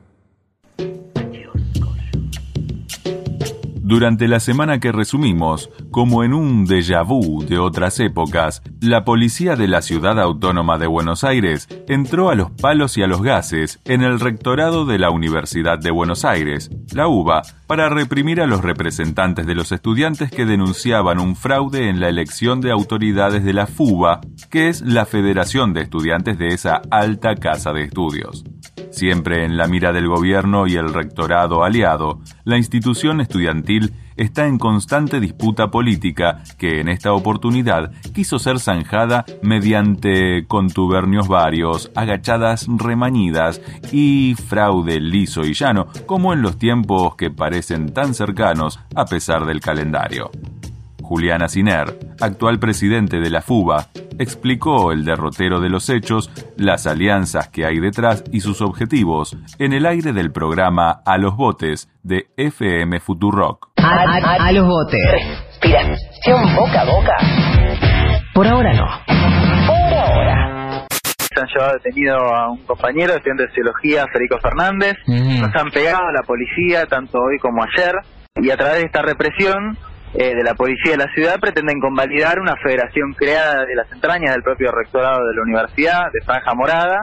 Durante la semana que resumimos, como en un déjà vu de otras épocas, la policía de la Ciudad Autónoma de Buenos Aires entró a los palos y a los gases en el rectorado de la Universidad de Buenos Aires, la UBA, para reprimir a los representantes de los estudiantes que denunciaban un fraude en la elección de autoridades de la FUBA, que es la Federación de Estudiantes de esa alta casa de estudios. Siempre en la mira del gobierno y el rectorado aliado, la institución estudiantil está en constante disputa política que en esta oportunidad quiso ser zanjada mediante contubernios varios, agachadas remañidas y fraude liso y llano como en los tiempos que parecen tan cercanos a pesar del calendario. Juliana Siner, actual presidente de la FUBA, explicó el derrotero de los hechos, las alianzas que hay detrás y sus objetivos en el aire del programa A los Botes de FM Futurock. A, a- a los botes. Respiración boca a boca. Por ahora no. Por ahora. Se han llevado detenido a un compañero, estudiante de Sociología, Federico Fernández. Nos han pegado a la policía, tanto hoy como ayer. Y a través de esta represión eh, de la policía de la ciudad pretenden convalidar una federación creada de las entrañas del propio rectorado de la universidad, de Franja Morada,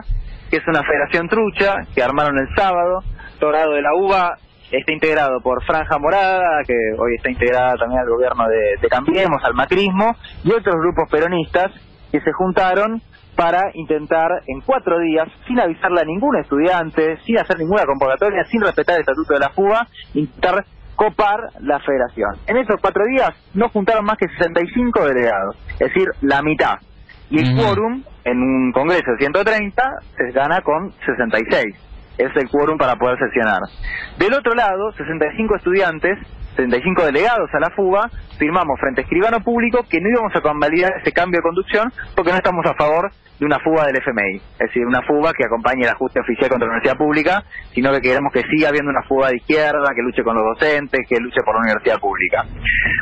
que es una federación trucha que armaron el sábado. El rectorado de la UBA está integrado por Franja Morada, que hoy está integrada también al gobierno de, de Cambiemos, al macrismo, y otros grupos peronistas que se juntaron para intentar en cuatro días, sin avisarle a ningún estudiante, sin hacer ninguna convocatoria, sin respetar el estatuto de la FUBA, intentar copar la federación. En esos cuatro días no juntaron más que 65 delegados, es decir, la mitad. Y el quórum en un congreso de 130 se gana con 66. Es el quórum para poder sesionar. Del otro lado, 65 estudiantes 75 delegados a la fuga, firmamos frente a escribano público que no íbamos a convalidar ese cambio de conducción porque no estamos a favor de una fuga del FMI, es decir, una fuga que acompañe el ajuste oficial contra la universidad pública, sino que queremos que siga habiendo una fuga de izquierda, que luche con los docentes, que luche por la universidad pública.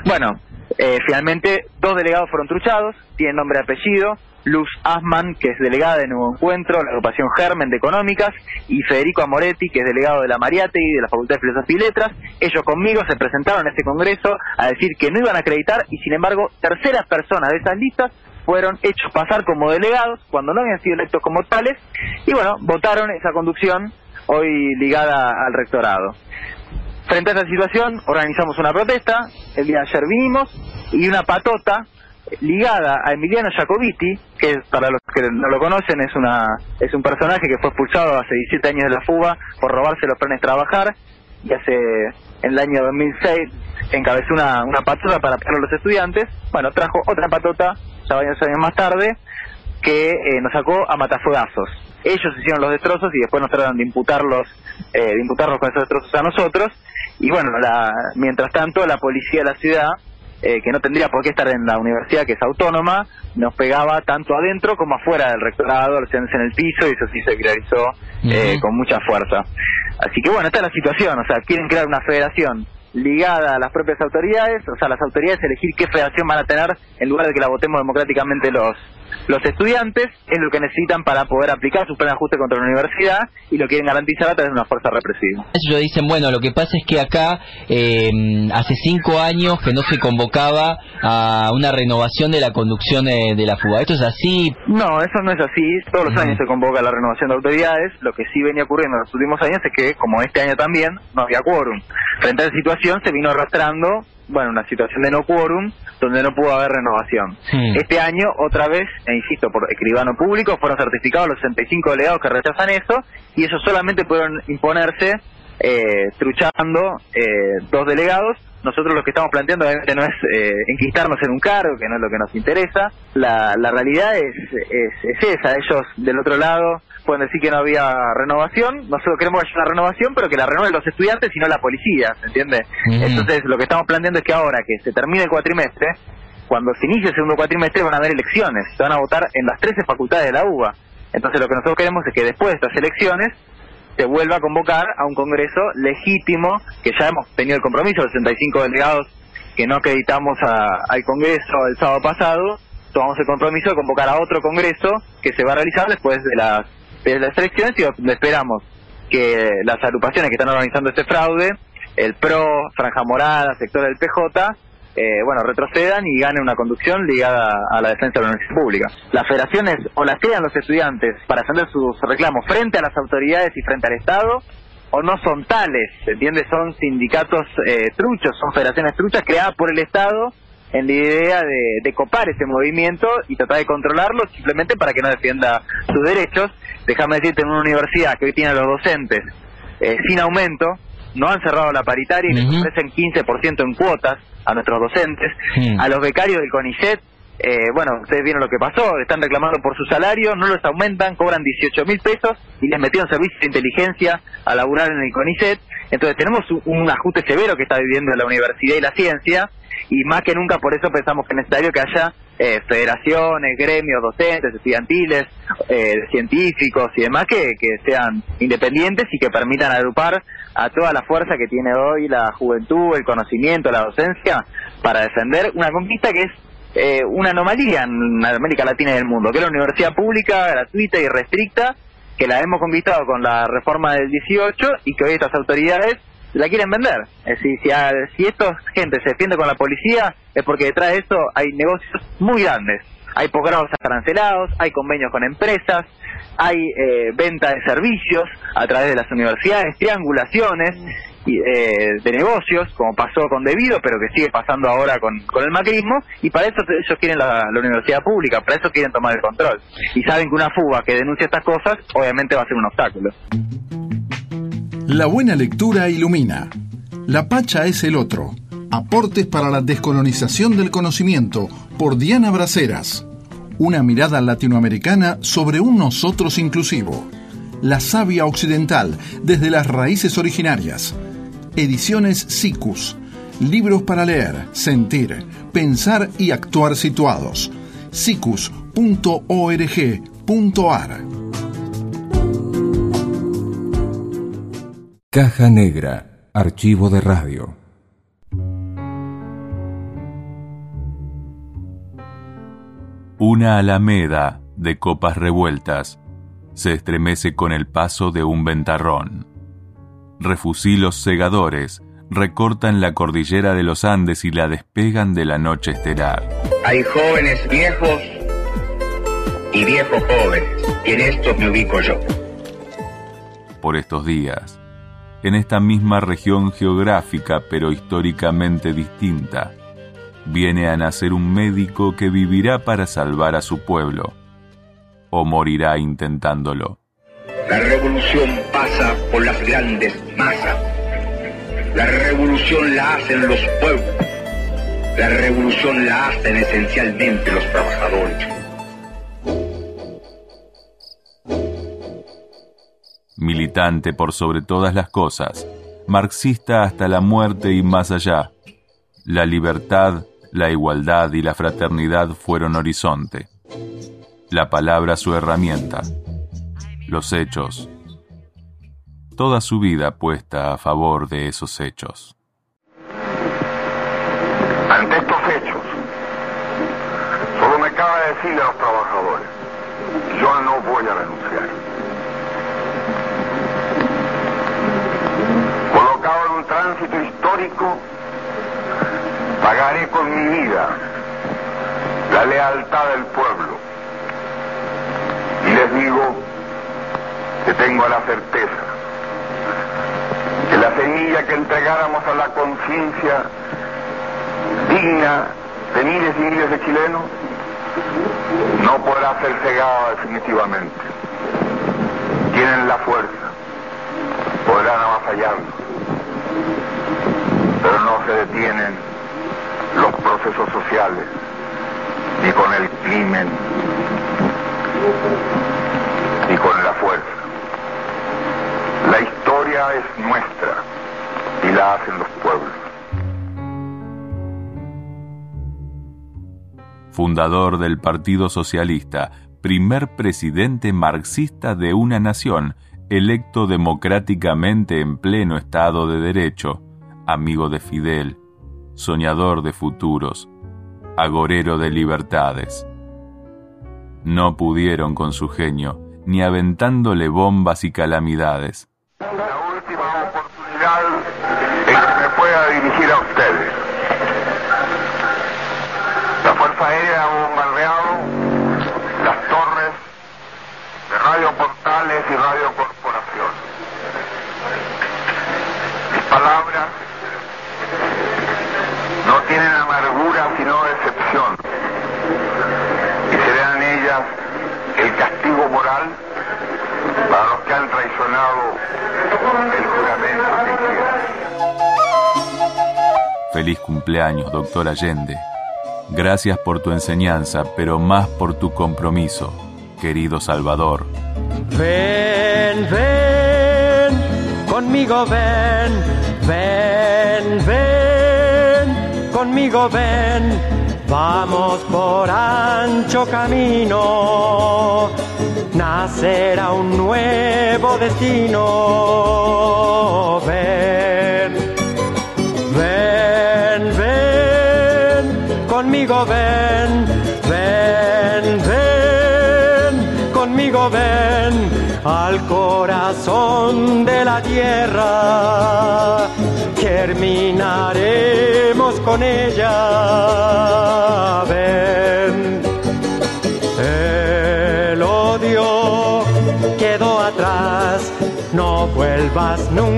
Bueno, eh, finalmente dos delegados fueron truchados, tienen nombre y apellido, Luz Asman, que es delegada de Nuevo Encuentro, la agrupación Germen de Económicas, y Federico Amoretti, que es delegado de la Mariátegui de la Facultad de Filosofía y Letras. Ellos conmigo se presentaron a este congreso a decir que no iban a acreditar y sin embargo terceras personas de esas listas fueron hechos pasar como delegados cuando no habían sido electos como tales y bueno, votaron esa conducción hoy ligada al rectorado. Frente a esta situación organizamos una protesta, el día de ayer vinimos y una patota ligada a Emiliano Jacobiti, que para los que no lo conocen es una es un personaje que fue expulsado hace 17 años de la fuga por robarse los planes trabajar y hace en el año 2006 encabezó una, una patota para pegar a los estudiantes. Bueno, trajo otra patota, ya varios años más tarde, que eh, nos sacó a matafogazos. Ellos hicieron los destrozos y después nos trataron de imputarlos, eh, de imputarlos con esos destrozos a nosotros. Y bueno, la, mientras tanto, la policía de la ciudad eh, que no tendría por qué estar en la universidad, que es autónoma, nos pegaba tanto adentro como afuera del rectorado, los en el piso, y eso sí se viralizó eh, con mucha fuerza. Así que bueno, esta es la situación, o sea, quieren crear una federación ligada a las propias autoridades, o sea, las autoridades elegir qué federación van a tener en lugar de que la votemos democráticamente los los estudiantes es lo que necesitan para poder aplicar su plan de ajuste contra la universidad y lo quieren garantizar a través de una fuerza represiva. Ellos dicen, bueno, lo que pasa es que acá eh, hace cinco años que no se convocaba a una renovación de la conducción de, la fuga. ¿Esto es así? No, eso no es así. Todos los años se convoca la renovación de autoridades. Lo que sí venía ocurriendo en los últimos años es que, como este año también, no había quórum. Frente a esa situación se vino arrastrando bueno, una situación de no quórum donde no pudo haber renovación. Este año, otra vez, e insisto, por escribano público, fueron certificados los 65 delegados que rechazan eso y ellos solamente pudieron imponerse eh, truchando eh, dos delegados. Nosotros lo que estamos planteando obviamente no es eh, enquistarnos en un cargo, que no es lo que nos interesa. La, la realidad es, es, es esa. Ellos del otro lado pueden decir que no había renovación, nosotros queremos que haya una renovación, pero que la renueven los estudiantes y no la policía, ¿se entiende? Entonces, lo que estamos planteando es que ahora que se termine el cuatrimestre, cuando se inicie el segundo cuatrimestre van a haber elecciones, se van a votar en las 13 facultades de la UBA. Entonces, lo que nosotros queremos es que después de estas elecciones se vuelva a convocar a un congreso legítimo, que ya hemos tenido el compromiso, de 65 delegados que no acreditamos al congreso el sábado pasado, tomamos el compromiso de convocar a otro congreso que se va a realizar después de las de las elecciones y esperamos que las agrupaciones que están organizando este fraude, el PRO, Franja Morada, sector del PJ, eh, bueno, retrocedan y ganen una conducción ligada a la defensa de la universidad pública. Las federaciones o las crean los estudiantes para defender sus reclamos frente a las autoridades y frente al Estado, o no son tales, ¿se entiende? Son sindicatos eh, truchos, son federaciones truchas creadas por el Estado en la idea de, de, copar ese movimiento y tratar de controlarlo simplemente para que no defienda sus derechos. Déjame decirte, en una universidad que hoy tiene a los docentes eh, sin aumento, no han cerrado la paritaria y les ofrecen 15% en cuotas a nuestros docentes, a los becarios del CONICET, eh, bueno, ustedes vieron lo que pasó, están reclamando por su salario, no los aumentan, cobran 18 mil pesos y les metieron servicios de inteligencia a laburar en el CONICET. Entonces tenemos un ajuste severo que está viviendo la universidad y la ciencia y más que nunca por eso pensamos que es necesario que haya eh, federaciones, gremios, docentes, estudiantiles, eh, científicos y demás que, que sean independientes y que permitan agrupar a toda la fuerza que tiene hoy la juventud, el conocimiento, la docencia para defender una conquista que es eh, una anomalía en América Latina y el mundo, que es la universidad pública, gratuita y restricta, que la hemos conquistado con la reforma del 18 y que hoy estas autoridades la quieren vender. Es decir, si, si esta gente se defiende con la policía, es porque detrás de eso hay negocios muy grandes. Hay posgrados arancelados, hay convenios con empresas, hay eh, venta de servicios a través de las universidades, triangulaciones eh, de negocios, como pasó con Debido, pero que sigue pasando ahora con, con el macrismo, y para eso ellos quieren la, universidad pública, para eso quieren tomar el control. Y saben que una fuga que denuncia estas cosas, obviamente va a ser un obstáculo. La buena lectura ilumina. La Pacha es el otro. Aportes para la descolonización del conocimiento por Diana Braceras. Una mirada latinoamericana sobre un nosotros inclusivo. La savia occidental desde las raíces originarias. Ediciones SICUS. libros para leer, sentir, pensar y actuar situados. cicus.org.ar Caja Negra, Archivo de Radio. Una alameda de copas revueltas se estremece con el paso de un ventarrón. Refusilos segadores recortan la cordillera de los Andes y la despegan de la noche estelar. Hay jóvenes viejos y viejos jóvenes, y en esto me ubico yo. Por estos días, en esta misma región geográfica pero históricamente distinta, viene a nacer un médico que vivirá para salvar a su pueblo, o morirá intentándolo. La revolución pasa por las grandes masas. La revolución la hacen los pueblos. La revolución la hacen esencialmente los trabajadores. Militante por sobre todas las cosas, marxista hasta la muerte y más allá, la libertad, la igualdad y la fraternidad fueron horizonte. La palabra su herramienta. Los hechos. Toda su vida puesta a favor de esos hechos. Ante estos hechos, solo me cabe decirle a los trabajadores, yo no voy a renunciar. Colocado en un tránsito histórico, pagaré con mi vida la lealtad del pueblo. Y les digo que tengo la certeza que la semilla que entregáramos a la conciencia digna de miles y miles de chilenos no podrá ser cegada definitivamente. Tienen la fuerza, podrán avasallarnos, pero no se detienen los procesos sociales ni con el crimen ni con la fuerza. La historia es nuestra y la hacen los pueblos. Fundador del Partido Socialista, primer presidente marxista de una nación, electo democráticamente en pleno Estado de Derecho, amigo de Fidel, soñador de futuros, agorero de libertades. No pudieron con su genio, ni aventándole bombas y calamidades. La última oportunidad en que me pueda dirigir a ustedes. La Fuerza Aérea ha bombardeado las torres de Radio Portales y Radio Corporación. Mis palabras no tienen amargura sino decepción y serán ellas el castigo moral para los que han traicionado el juramento que hicieron. Feliz cumpleaños, doctor Allende. Gracias por tu enseñanza, pero más por tu compromiso, querido Salvador. Ven, ven, conmigo ven, ven, ven, conmigo ven, vamos por ancho camino, nacerá un nuevo destino. Ven, ven, ven, conmigo ven, ven, ven, conmigo ven al corazón de la tierra. Germinaremos con ella.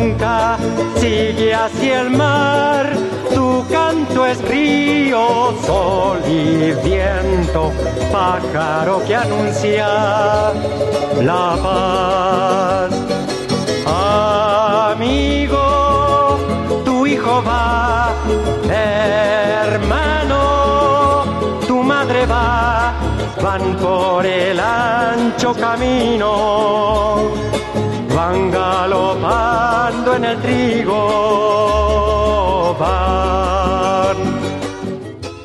Nunca, sigue hacia el mar. Tu canto es río, sol y viento, pájaro que anuncia la paz. Amigo, tu hijo va, hermano, tu madre va, van por el ancho camino, van galopando en el trigo.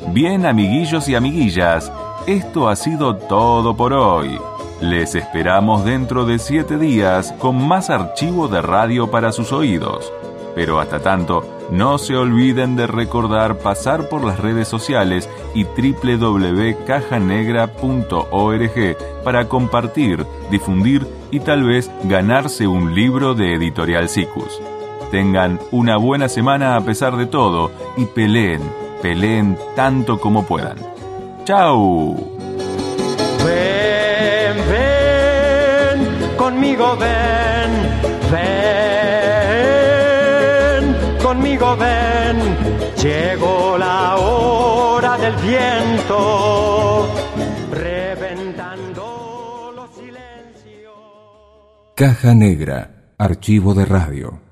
Bien, amiguillos y amiguillas, esto ha sido todo por hoy. Les esperamos dentro de siete días con más archivo de radio para sus oídos. Pero hasta tanto, no se olviden de recordar pasar por las redes sociales y www.cajanegra.org para compartir, difundir y tal vez ganarse un libro de Editorial Cicus. Tengan una buena semana a pesar de todo y peleen, peleen tanto como puedan. ¡Chao! Ven, ven, conmigo ven, llegó la hora del viento, reventando los silencios. Caja Negra, archivo de radio.